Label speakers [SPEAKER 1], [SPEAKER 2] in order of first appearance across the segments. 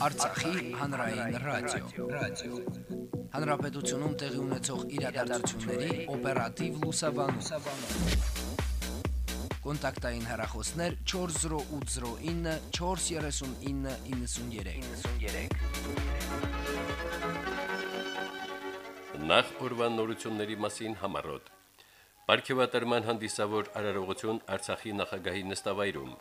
[SPEAKER 1] Արցախի հանրային ռադիո, ռադիո։ Հանրապետությունում տեղի ունեցող իրադարձությունների օպերատիվ լուսաբանում։ Կոնտակտային հեռախոսներ 40809 43993։ 93։
[SPEAKER 2] Նախ օրվան նորությունների մասին համարոտ։ Պարքեվատրման հանդիսավոր արարողություն Արցախի նախագահի նստավայրում։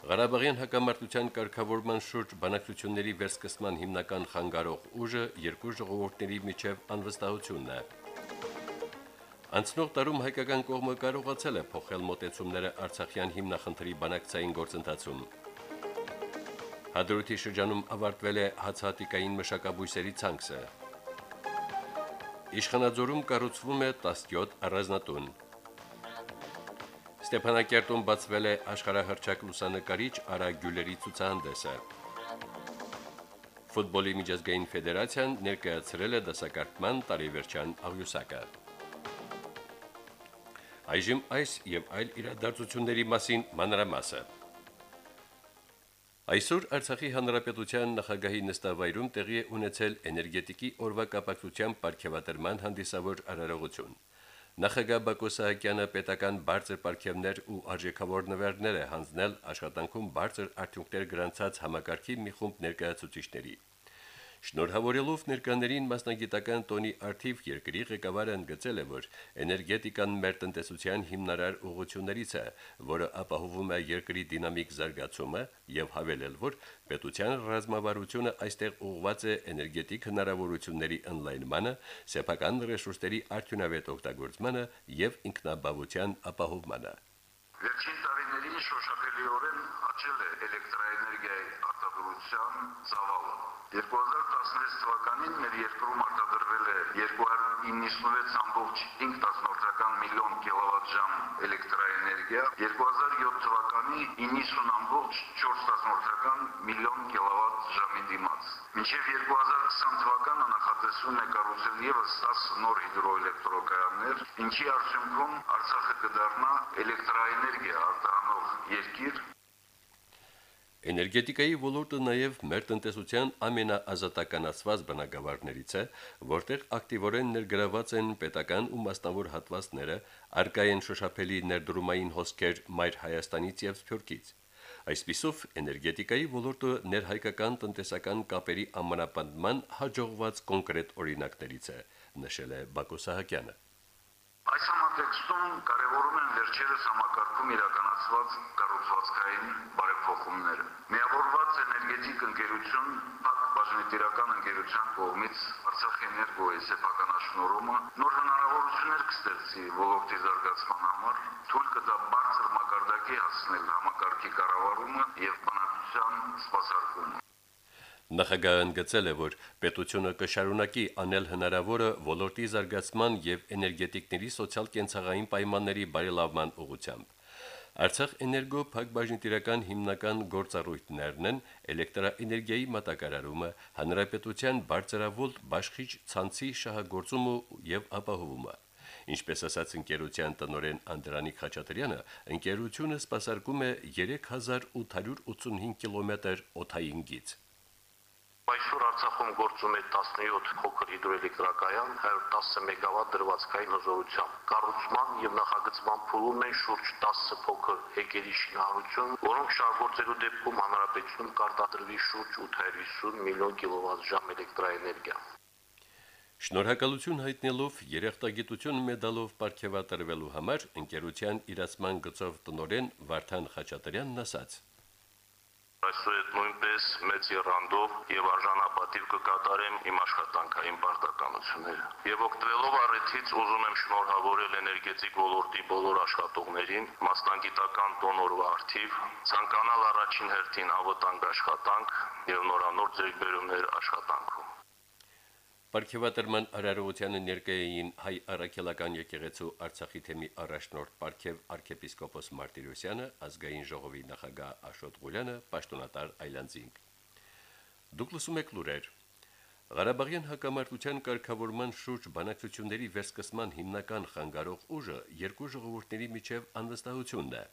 [SPEAKER 2] Ղարաբաղյան հակամարտության կարգավորման շուրջ բանակցությունների վերսկսման հիմնական խանգարող ուժը երկու ժողովուրդների միջև անվստահությունն է։ Անցնող տարում հայկական կողմը կարողացել է փոխել մոտեցումները Արցախյան հիմնախնդրի բանակցային գործընթացում։ Հադրութի շրջանում ավարտվել է հացահատիկային մշակաբույսերի ցանքսը։ Իշխանաձորում կառուցվում է 17 առանձնատուն։ Ստեփանակերտում բացվել է աշխարհահռչակ լուսանկարիչ Արա Գյուլերի ցուցահանդեսը։ Ֆուտբոլի միջազգային ֆեդերացիան ներկայացրել է դասակարգման տարեվերջան աղյուսակը։ Այժմ այս եւ այլ իրադարձությունների մասին մանրամասը։ Այսօր Արցախի հանրապետության նախագահի նստավայրում տեղի է ունեցել էներգետիկի օրվա կապակցությամբ ապարքեվատրման հանդիսավոր արարողություն։ Նախագահ Բակո Սահակյանը պետական բարձր պարգևներ ու արժեքավոր նվերներ է հանձնել աշխատանքում բարձր արդյունքներ գրանցած համակարգի մի խումբ ներկայացուցիչների։ Շնորհավորելով ներկաներին մասնագիտական տոնի արդիվ երկրի ղեկավարը ընդգծել է, որ էներգետիկան մեր տնտեսության հիմնարար ուղղություններից է, որը ապահովում է երկրի դինամիկ զարգացումը եւ հավելել, որ պետության ռազմավարությունը այստեղ ուղղված է էներգետիկ հնարավորությունների ընդլայնմանը, սեփական ռեսուրսների արդյունավետ օգտագործմանը եւ ինքնաբավության ապահովմանը։
[SPEAKER 3] Վերջին տարիներին շոշափելիորեն աճել է էլեկտրաէներգիայի արտադրության ծավալը։ 2016 թվականին մեր երկրում արտադրվել է 296.5 միլիոն կիլովատժամ էլեկտրաէներգիա, 2007 թվականի 90.4 միլիոն կիլովատժամի դիմաց։ Մինչև 2020 թվականը նախատեսվում է կառուցել եւս 10 նոր հիդրոէլեկտրակայաններ, ինչի արդյունքում Արցախը կդառնա էլեկտրաէներգիա արտահանող երկիր,
[SPEAKER 2] Էներգետիկայի ոլորտը նաև մեր տնտեսության ամենաազատականացված բնագավառներից է, որտեղ ակտիվորեն ներգրաված են պետական ու մասնավոր հատվածները, արկայեն շոշափելի ներդրումային հոսքեր Մայր Հայաստանից եւ Սփյուռքից։ Այսպիսով էներգետիկայի ոլորտը ներհայկական տնտեսական կապերի ամենապնդման հաջողված կոնկրետ օրինակներից է, նշել է Բակո Սահակյանը։
[SPEAKER 3] Այս համատեքստում կարևորում են վերջերս համակարգում իրականացված կառուցվածքային բարեփոխումները։ Միավորված էներգետիկ ընկերություն ՊԱԿ բաժնետիրական ընկերության կողմից Արցախի էներգոյի սեփականաշնորհումը նոր հնարավորություններ կստեղծի ոլորտի զարգացման համար, թույլ կտա բարձր մակարդակի հասնել համակարգի կառավարումը եւ բնակչության սպասարկումը։
[SPEAKER 2] Նախագահը ընդգծել է, որ պետությունը կշարունակի անել հնարավորը ոլորտի զարգացման եւ էներգետիկների սոցիալ-կենցաղային պայմանների բարելավման ուղղությամբ։ Արցախ էներգո փակbaşնիտիրական հիմնական գործառույթներն են էլեկտրաէներգիայի մատակարարումը, հանրապետության բարձրավոլ բաշխիչ ցանցի շահագործումը եւ ապահովումը։ Ինչպես ասաց ընկերության տնօրեն Անդրանիկ Խաչատրյանը, ընկերությունը սպասարկում է 3885 կիլոմետր օթային գիծ։
[SPEAKER 4] Այսօր Արցախում գործում է 17 փոքր հիդրոէլեկտրակայան 110 մեգավատ դրվածքային հզորությամբ։ Կառուցման եւ նախագծման փուլում են շուրջ 10 փոքր հեկերի շինարարություն, որոնք շահգործելու դեպքում հանրապետություն կարտադրվի շուրջ 850 միլիոն կիլովատժամ էլեկտրաէներգիա։
[SPEAKER 2] Շնորհակալություն հայտնելով երախտագիտություն մեդալով ապարգևատրվելու համար ընկերության իրացման գծով տնորեն Վարդան Խաչատրյանն ասաց.
[SPEAKER 4] Այսօր նույնպես մեծ երանդով եւ արժանապատիվ կկատարեմ իմ աշխատանքային պարտականությունները։ Եվ օգտվելով առիթից ուզում եմ շնորհավորել էներգետիկ ոլորտի բոլոր աշխատողներին, մասնագիտական տոնորվա արդիվ, ցանկանալ առաջին հերթին ավտանգ աշխատանք եւ նորանոր ձեռքբերումներ աշխատանքում։
[SPEAKER 2] Պարքեվատրման արարողությանը ներկայային հայ առաքելական եկեղեցու Արցախի թեմի առաջնորդ Պարքև arczepiskopos Մարտիրոսյանը, ազգային ժողովի նախագահ Աշոտ Ղուլյանը, պաշտոնատար Այլանդզինգ։ Դուք լսում եք լուրեր։ Ղարաբաղյան հակամարտության կարգավորման շուրջ բանակցությունների վերսկսման հիմնական խանգարող ուժը երկու ժողովուրդների միջև անվստահությունն է։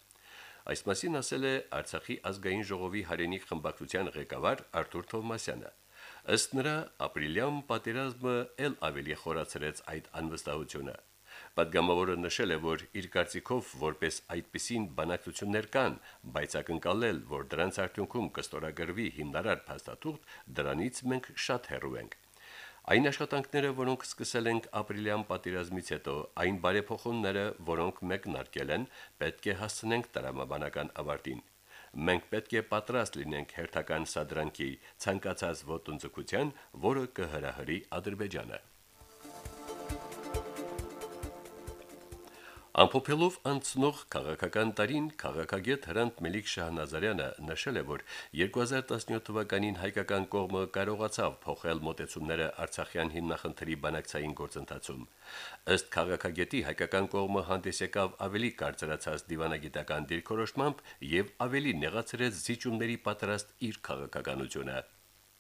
[SPEAKER 2] Այս մասին ասել է Արցախի ազգային ժողովի հայրենի խմբակցության ղեկավար Արթուր Թովմասյանը։ Ըստ նրա, ապրիլյան պատերազմը ել ավելի խորացրեց այդ անվստահությունը։ Պատգամավորը նշել է, որ իր կարծիքով որպես այդպիսին բանակցություններ կան, բայց ակնկալել, որ դրանց արդյունքում կստորագրվի հիմնարար փաստաթուղթ, դրանից մենք շատ հեռու ենք։ Այն աշխատանքները, որոնք սկսել ենք ապրիլյան պատերազմից հետո, այն բարեփոխումները, որոնք մեկնարկել են, պետք է հասցնենք տրամաբանական ավարտին։ Մենք պետք է պատրաստ լինենք հերթական սադրանքի ցանկացած ոտնձգության, որը կհրահրի Ադրբեջանը։ Ամփոփելով անցնող քաղաքական տարին քաղաքագետ Հրանտ Մելիք Շահնազարյանը նշել է, որ 2017 թվականին հայկական կողմը կարողացավ փոխել մոտեցումները Արցախյան հիմնախնդրի բանակցային գործընթացում։ Ըստ քաղաքագետի հայկական կողմը հանդես եկավ ավելի կարծրացած դիվանագիտական դիրքորոշմամբ եւ ավելի նեղացրեց զիջումների պատրաստ իր քաղաքականությունը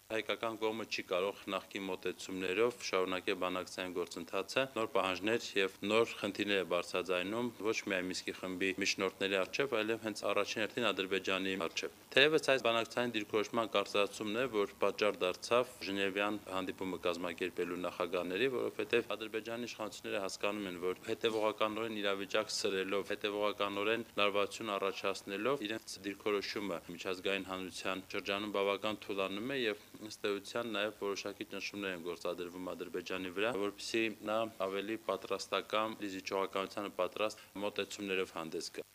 [SPEAKER 5] հայկական կողմը չի կարող նախկին մոտեցումներով շարունակել բանակցային գործընթացը նոր պահանջներ եւ նոր խնդիրներ է բարձրաձայնում ոչ միայն Միսկի խմբի միջնորդների արչեւ, այլև հենց առաջին հերթին Ադրբեջանի արչեւ։ Թեևս այս բանակցային դիրքորոշման կարծրացումն է, որ պատճառ դարձավ Ժնևյան հանդիպումը կազմակերպելու նախագահների, որովհետեւ Ադրբեջանի իշխանությունները հասկանում են, որ հետևողականորեն իրավիճակ սրելով, հետևողականորեն լարվածություն առաջացնելով իրենց դիրքորոշումը միջազգային հանրության շրջանում բավական թուլանում է եւ ըստ էության նաև որոշակի ճնշումներ են գործադրվում Ադրբեջանի վրա, որպեսզի նա ավելի պատրաստական լիզիճողականությանը պատրաստ մոտեցումներով հանդես գա։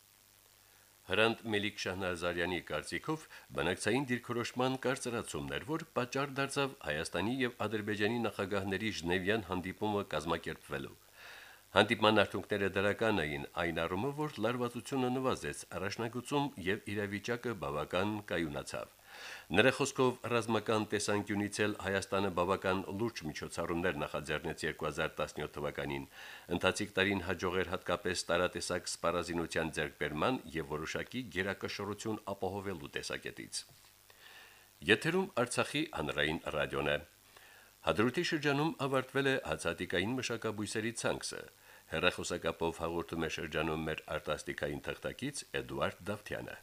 [SPEAKER 2] Հրանտ Մելիք Շահնազարյանի կարծիքով բանակցային դիրքորոշման կարծրացումներ, որ պատճառ դարձավ Հայաստանի եւ Ադրբեջանի նախագահների Ժնևյան հանդիպումը կազմակերպվելու։ Հանդիպման արդյունքները դրական էին այն առումով, որ լարվածությունը նվազեց առաջնագծում եւ իրավիճակը բավական կայունացավ։ Նրա խոսքով ռազմական տեսանկյունից էլ Հայաստանը բավական լուրջ միջոցառումներ նախաձեռնեց 2017 թվականին։ Ընթացիկ տարին հաջողեր հատկապես տարատեսակ սպառազինության ձեռքբերման եւ որոշակի գերակշռություն ապահովելու տեսակետից։ Եթերում Արցախի հանրային ռադիոն է։ Հադրութի շրջանում ավարտվել է հացատիկային մշակաբույսերի ցանքսը։ Հերախոսակապով հաղորդում է շրջանում մեր արտասթիկային թղթակից Էդուարդ Դավթյանը։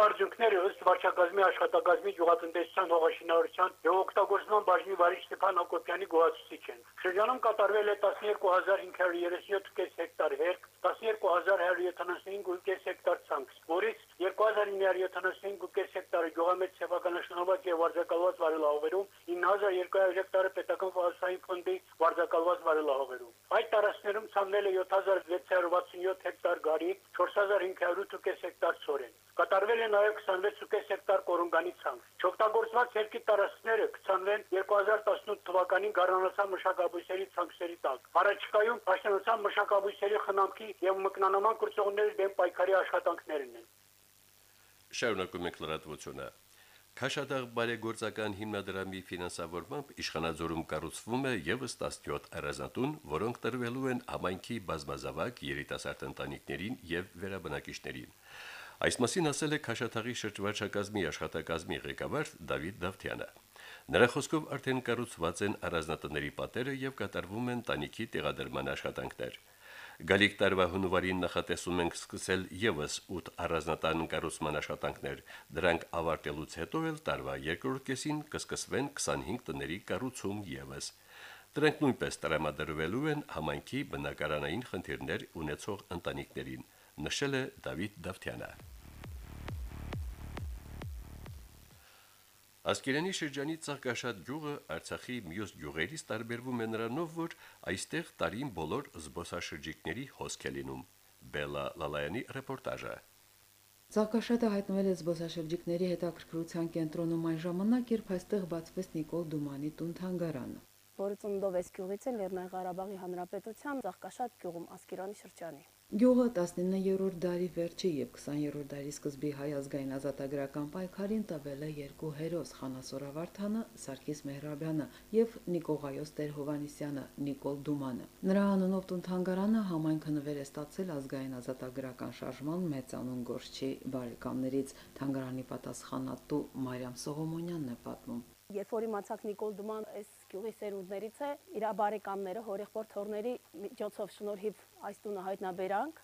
[SPEAKER 6] Արդյունքները ըստ վարչակազմի աշխատակազմի գյուղատնտեսության հողաշինարարության եւ օգտագործման բաժնի վարիչ Ստեփան Հակոբյանի գոհացուցիչ են։ Շրջանում կատարվել է 12537.5 հեկտար հերկ, 12175.5 հեկտար ցանց, որից 2975.5 հեկտարը գյուղամետ սեփականաշնորհված եւ վարձակալված վարելահողերում, 9200 հեկտարը պետական ֆինանսային ֆոնդի վարձակալված վարելահողերում։ Այդ տարածքներում ցանվել է 7667 հեկտար գարի, 4508.5 հեկտար ցորեն։ Կատարվել է նաև 26.5 հեկտար կորունգանի ցանց։ Չօգտագործված երկի տարածքները կցանվեն 2018 թվականին գառնանացան մշակաբույսերի ցանքերի տակ։ Առաջիկայում պաշտպանության մշակաբույսերի խնամքի եւ մկնանման կրծողների դեմ պայքարի աշխատանքներն են։
[SPEAKER 2] Շարունակում ենք լրատվությունը։ Քաշադաղ բարեգործական հիմնադրամի ֆինանսավորմամբ իշխանաձորում կառուցվում է եւս 17 առանձնատուն, որոնք տրվելու են համայնքի բազմազավակ երիտասարդ ընտանիքներին եւ վերաբնակիչներին։ Այս մասին ասել է Քաշաթաղի շրջվարչակազմի աշխատակազմի ղեկավար Դավիթ Դավթյանը։ Նրա խոսքով արդեն կառուցված են առանձնատների պատերը եւ կատարվում են տանիքի տեղադրման աշխատանքներ։ Գալիք տարվա հունվարին նախատեսում ենք սկսել եւս 8 առանձնատան կառուցման աշխատանքներ։ Դրանք ավարտելուց հետո էլ տարվա երկրորդ կեսին կսկսվեն 25 տների կառուցում եւս։ Դրանք նույնպես տրամադրվելու են համայնքի բնակարանային խնդիրներ ունեցող ընտանիքներին, նշել է Դավիթ Դավթյանը։ Ասկերանի շրջանի Ծաղկաշատ գյուղը Արցախի մյուս գյուղերից տարբերվում է նրանով, որ այստեղ տարին բոլոր զբոսաշրջիկների հոսք է լինում։ Բելա Լալայանի ռեպորտաժը։
[SPEAKER 7] Ծաղկաշատը հայտնվել է զբոսաշրջիկների հետաքրքրության կենտրոնում այն ժամանակ, երբ այստեղ բացվեց Նիկոլ Դումանի տուն-թանգարանը
[SPEAKER 8] որը ծննդով էս գյուղից է Լեռնային Ղարաբաղի Հանրապետության Ծաղկաշատ գյուղում Ասկերանի շրջանի։
[SPEAKER 7] Գյուղը 19-րդ դարի վերջի եւ 20-րդ դարի սկզբի հայ ազգային ազատագրական պայքարին տվել է երկու հերոս՝ Խանասոր Ավարթանը, Սարգիս Մեհրաբյանը եւ Նիկողայոս Տեր-Հովանիսյանը, Նիկոլ Դումանը։ Նրա անունով տուն-թանգարանը համայնքը նվեր է ստացել ազգային ազատագրական շարժման մեծանուն գործչի բարեկամներից։ Թանգարանի պատասխանատու Մարիամ Սողոմոնյանն է պատմում։
[SPEAKER 8] Երբ որ իմացակ Նիկոլ Դուման այս գյուղի սերունդներից է, իր բարեկամները հորեղբոր թորների միջոցով շնորհիվ այս տունը հայտնաբերանք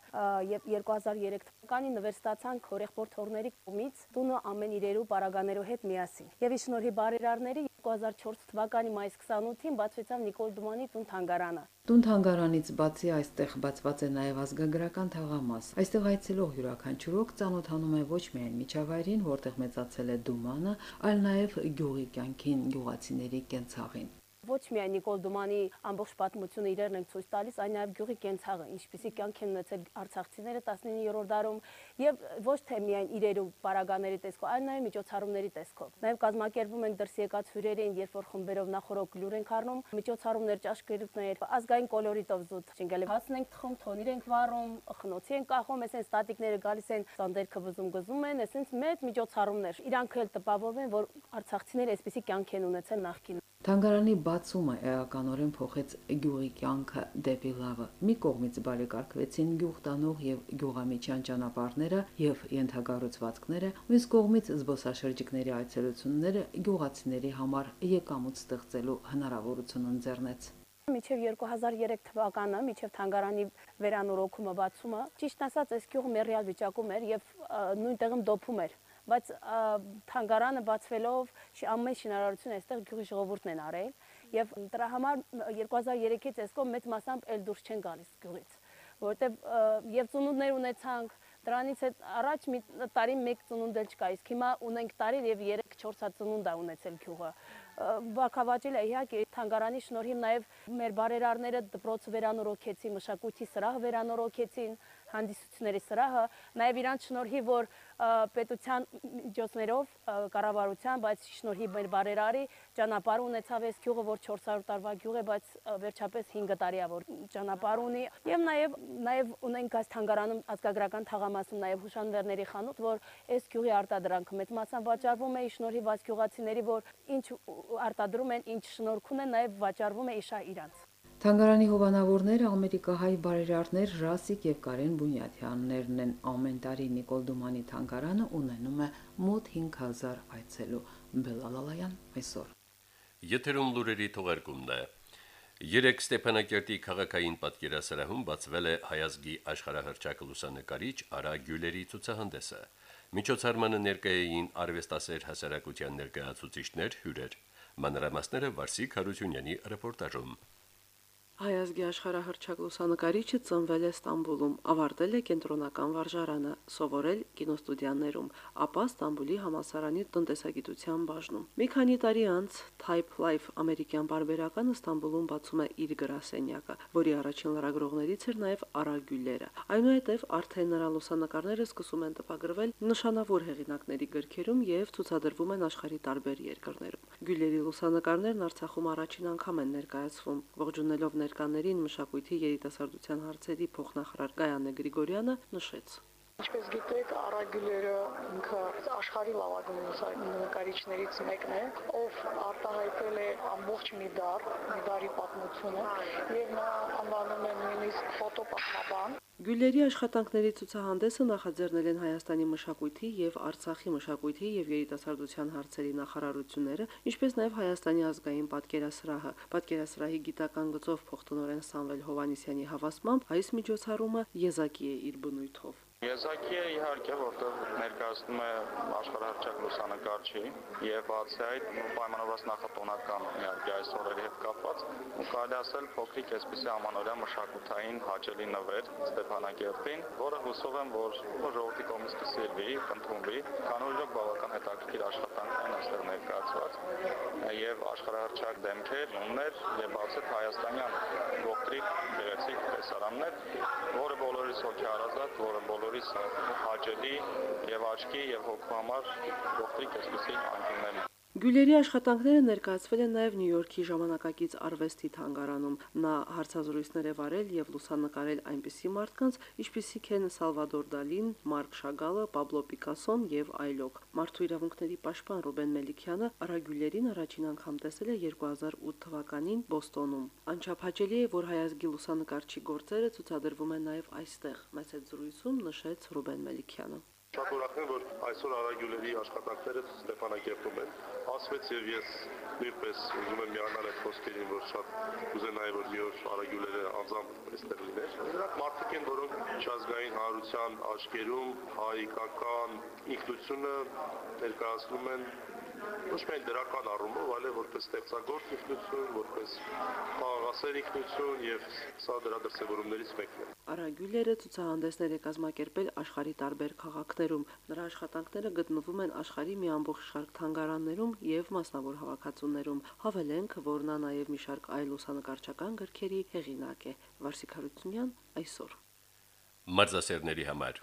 [SPEAKER 8] եւ 2003 թվականին նվեր ստացանք հորեղբոր թորների կողմից տունը ամեն իրերու բարագաներու հետ միասին։ Եվ ի շնորհի բարերարների 2004 թվականի մայիս 28-ին բացվեցավ Նիկոլ Դումանի տուն թանգարանը։
[SPEAKER 7] Տուն թանգարանից բացի այստեղ բացված է նաև ազգագրական թաղամաս։ Այստեղ այցելող յուրաքանչյուրոք ծանոթանում է ոչ միայն միջավայրին, որտեղ մեծացել է Դումանը, այլ նաև գյուղի կյանքին, գյուղացիների կենցաղին
[SPEAKER 8] ոչ միայն Նիկոլ Դումանի ամբողջ պատմությունը իրերն ենք ցույց տալիս, այլ նաև գյուղի կենցաղը, ինչպիսի կյանք են ունեցել արցախցիները 19-րդ դարում եւ ոչ թե միայն իրեր ու պարագաների տեսքով, այլ նաև միջոցառումների տեսքով։ Նաև կազմակերպում ենք դրսի եկած հյուրերին, երբ որ խմբերով նախորոք լուր ենք առնում, միջոցառումներ, ճաշկերուտներ, ազգային կոլորիտով զուտ չինգալի հասն ենք թխում, թոնիր ենք վառում, խնոցի ենք կախում, այսեն ստատիկները գալիս են, ծանդերքը վզում գզում են, այսենց մեծ միջոցառումներ։ Իրանք էլ տպավորվում են, որ արցախցիները այսպիսի կյանք են ունեցել նախկին։
[SPEAKER 7] Թանգարանի բացումը էականորեն փոխեց գյուղի կյանքը դեպի լավը։ Մի կողմից բարեկարգվեցին գյուղ տանող եւ գյուղամիջյան ճանապարհները եւ ենթագառուցվածքները, մյուս կողմից զբոսաշրջիկների այցելությունները գյուղացիների համար եկամուտ ստեղծելու հնարավորություն ընձեռնեց։
[SPEAKER 8] Միջև 2003 թվականը, միջև թանգարանի վերանորոգումը բացումը, ճիշտ ասած, այս գյուղը մեռյալ վիճակում էր եւ նույն տեղում դոփում էր բայց թանգարանը բացվելով ամեն շինարարություն այստեղ գյուղի ժողովուրդն են արել եւ դրա համար 2003-ից այսքո մեծ մասամբ էլ դուրս չեն գալիս գյուղից որովհետեւ եւ ծնունդներ ունեցանք դրանից հետ առաջ մի տարի մեկ ծնունդ էլ չկա իսկ հիմա ունենք տարի եւ 3-4 հատ ծնունդ է ունեցել գյուղը բակավաճել է իհարկե թանգարանի շնորհիվ նաև մեր բարերարները դպրոցը վերանորոգեցին, մշակույթի սրահը վերանորոգեցին, հանդիսությունների սրահը, նաև իրանց շնորհիվ որ պետության միջոցներով կառավարության, բայց շնորհիվ մեր բարերարի ճանապարհ ունեցավ այս գյուղը, որ 400 տարվա գյուղ է, բայց վերջապես 5 տարի է որ ճանապարհ ունի, եւ նաեւ նաեւ ունենք այս թանգարանում ազգագրական թաղամասում նաեւ հուշանվերների խանութ, որ այս գյուղի արտադրանքը մեծ մասամբ վաճառվում է շնորհիվ այս գյուղացիների, որ ինչ արտադրում են, ինչ շնորհք ունեն, նաեւ վաճառվում է իշա իրանց։
[SPEAKER 7] Թանգարանի հովանավորները ամերիկահայ բարերարներ Ռասիկ եւ Կարեն Բունյաթյաններն են ամեն տարի Նիկոլ Դումանի թանգարանը ունենում է մոտ 5000 այցելու։ Բելալալայան այսօր։
[SPEAKER 2] Եթերում լուրերի թողարկումն է։ Երեք Ստեփանակերտի քաղաքային պատկերասրահում բացվել է հայազգի աշխարհահռչակ լուսանկարիչ Արա Գյուլերի ցուցահանդեսը։ Միջոցառմանը ներկայային արվեստասեր հասարակության ներկայացուցիչներ հյուրեր։ Մանրամասները Վարսիկ Հարությունյանի ռեպորտաժում։
[SPEAKER 9] Հայազգի աշխարհահռչակ լուսանկարիչը ծնվել է Ստամբուլում, ավարտել է կենտրոնական վարժարանը, սովորել կինոստուդիաներում, ապա Ստամբուլի համալսարանի տնտեսագիտության բաժնում։ Մի քանի տարի անց Type Life ամերիկյան բարբերականը Ստամբուլում բացում է իր գրասենյակը, որի առաջին լրագրողներից էր նաև Արա Գյուլերը։ Այնուհետև արդեն նրա լուսանկարները սկսում են տպագրվել նշանավոր հեղինակների գրքերում եւ ցուցադրվում են աշխարհի տարբեր երկրներում։ Գյուլերի լուսանկարներն Արցախում առաջին անգամ են ներկայացվում, ողջունելով ներկաներին մշակույթի երիտասարդության հարցերի փոխնախարար Գայանե Գրիգորյանը նշեց.
[SPEAKER 10] Ինչպես գիտեք, Արագյուլերը ինքը աշխարհի լավագույն նկարիչներից մեկն է, ով արտահայտել է ամբողջ մի դար, մի դարի պատմությունը, եւ նա անվանում են նույնիսկ ֆոտոպատմաբան։
[SPEAKER 9] Գյուլերի աշխատանքների ցուցահանդեսը նախաձեռնել են Հայաստանի մշակույթի եւ Արցախի մշակույթի եւ երիտասարդության հարցերի նախարարությունները, ինչպես նաեւ Հայաստանի ազգային պատկերասրահը։ Պատկերասրահի գիտական գծով փոխտնօրեն Սամվել Հովանիսյանի հավաստմամբ այս միջոցառումը եզակի է իր բնույթով։
[SPEAKER 11] Եզակի է իհարկե, որտեղ ներկայացնում է աշխարհահռչակ լուսանկարչի եւ բացի այդ պայմանավորված նախատոնական իհարկե այս օրերի հետ կապված ու կարելի ասել փոքրիկ այսպիսի ամանորյա մշակութային հաճելի նվեր Ստեփանակերտին, որը հուսով եմ, որ ժողովրդի կողմից կսիրվի, կընդունվի, քանի որ բավական հետաքրքիր են այստեղ ներկայացված եւ աշխարհահռչակ դեմքեր, նումներ եւ բացի հայաստանյան գողտրիկ գեղեցիկ տեսարաններ, որը բոլորիս հոգի հարազատ, որը բոլոր բոլորիս հաճելի եւ աչքի եւ հոգու համար գողտրիկ այսպեսի անկյուններ
[SPEAKER 9] Գյուլերի աշխատանքները ներկայացվել են նաև Նյու Յորքի ժամանակակից արվեստի թանգարանում։ Նա հարցազրույցներ է վարել եւ լուսանկարել այնպիսի մարդկանց, ինչպիսիք են Սալվադոր Դալին, Մարկ Շագալը, Պաբլո Պիկասոն եւ այլոք։ Մարդու իրավունքների պաշտպան Ռուբեն Մելիքյանը Արագյուլերին առաջին անգամ տեսել է 2008 թվականին Բոստոնում։ Անչափահաճելի է, որ հայազգի լուսանկարչի գործերը ցուցադրվում են նաև այստեղ։ Մեծ զրույցում նշեց Ռուբեն Մելիքյանը։
[SPEAKER 12] Շատ ուրախ եմ, որ այսօր Արագյուլերի աշխատանքները Ստեփանակերտում են։ Ասվեց եւ ես նույնպես ուզում եմ միանալ այդ խոսքերին, որ շատ կուզենայի, որ մի օր Արագյուլերը անձամբ այստեղ լիներ։ Դրանք մարդիկ են, որոնք միջազգային հանրության աչքերում հայկական ինքնությունը ներկայացնում են ոչ միայն դրական առումով, այլև որպես ստեղծագործ ինքնություն, որպես խաղաղասեր ինքնություն եւ սա դրա դրսեւորումներից մեկն է։
[SPEAKER 9] Արագյուլերը ցուցահանդեսներ է կազմակերպել աշխարի տարբեր քաղաքներում։ Նրա աշխատանքները գտնվում են աշխարի մի ամբողջ շարք թանգարաններում եւ մասնավոր հավաքածուներում։ Հավելենք, որ նա նաեւ մի շարք այլ լուսանկարչական գրքերի հեղինակ է։ Վարսիկ Հարությունյան այսօր։
[SPEAKER 2] Մարզասերների համար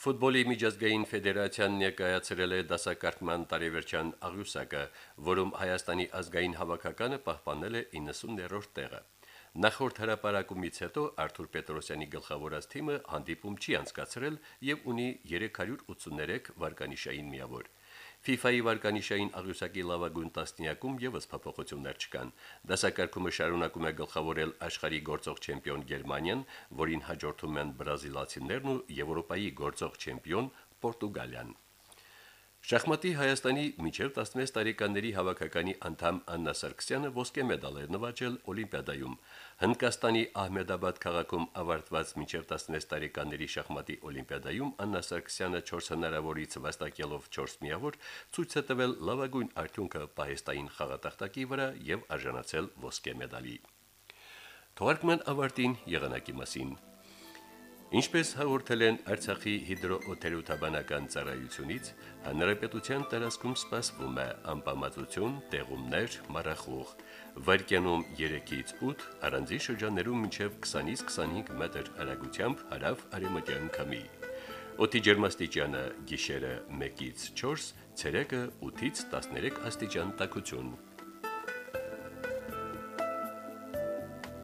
[SPEAKER 2] Ֆուտբոլի միջազգային ֆեդերացիան ներկայացրել է դասակարգման տարեվերջան աղյուսակը, որում Հայաստանի ազգային հավաքականը պահպանել է 90-րդ տեղը։ Նախորդ հրապարակումից հետո Արթուր Պետրոսյանի գլխավորած թիմը հանդիպում չի անցկացրել եւ ունի 383 վարկանիշային միավոր։ FIFA-ի վարկանիշային աղյուսակի լավագույն տասնյակում եւս փոփոխություններ չկան։ Դասակարգումը շարունակում է գլխավորել աշխարհի գործող չեմպիոն Գերմանիան, որին հաջորդում են բրազիլացիներն ու Եվրոպայի գործող չեմպիոն Պորտուգալիան։ Շախմատի Հայաստանի միջև 16 տարեկանների հավաքականի անդամ Աննա Սարգսյանը ոսկե մեդալ է նվաճել Օլիմպիադայում։ Հնդկաստանի Ահմեդաբադ քաղաքում ավարտված միջև 16 տարեկանների շախմատի Օլիմպիադայում Աննա Սարգսյանը 4 հնարավորից վաստակելով 4 միավոր ցույց է տվել լավագույն արդյունքը պահեստային խաղատախտակի վրա եւ արժանացել ոսկե մեդալի։ Թվարկման ավարտին եղանակի մասին Ինչպես հաղորդել են Արցախի հիդրոօթերոթաբանական ծառայությունից, հանրապետության տարածքում սպասվում է անպամատություն, տեղումներ, մառախուղ։ Վարկյանում 3-ից 8, առանձի շրջաններում մինչև 20-ից 25 մետր հեռագությամբ հարավ արևմտյան քամի։ Օդի ջերմաստիճանը՝ գիշերը 1-ից 4, ցերեկը 8-ից 13 աստիճան տաքություն։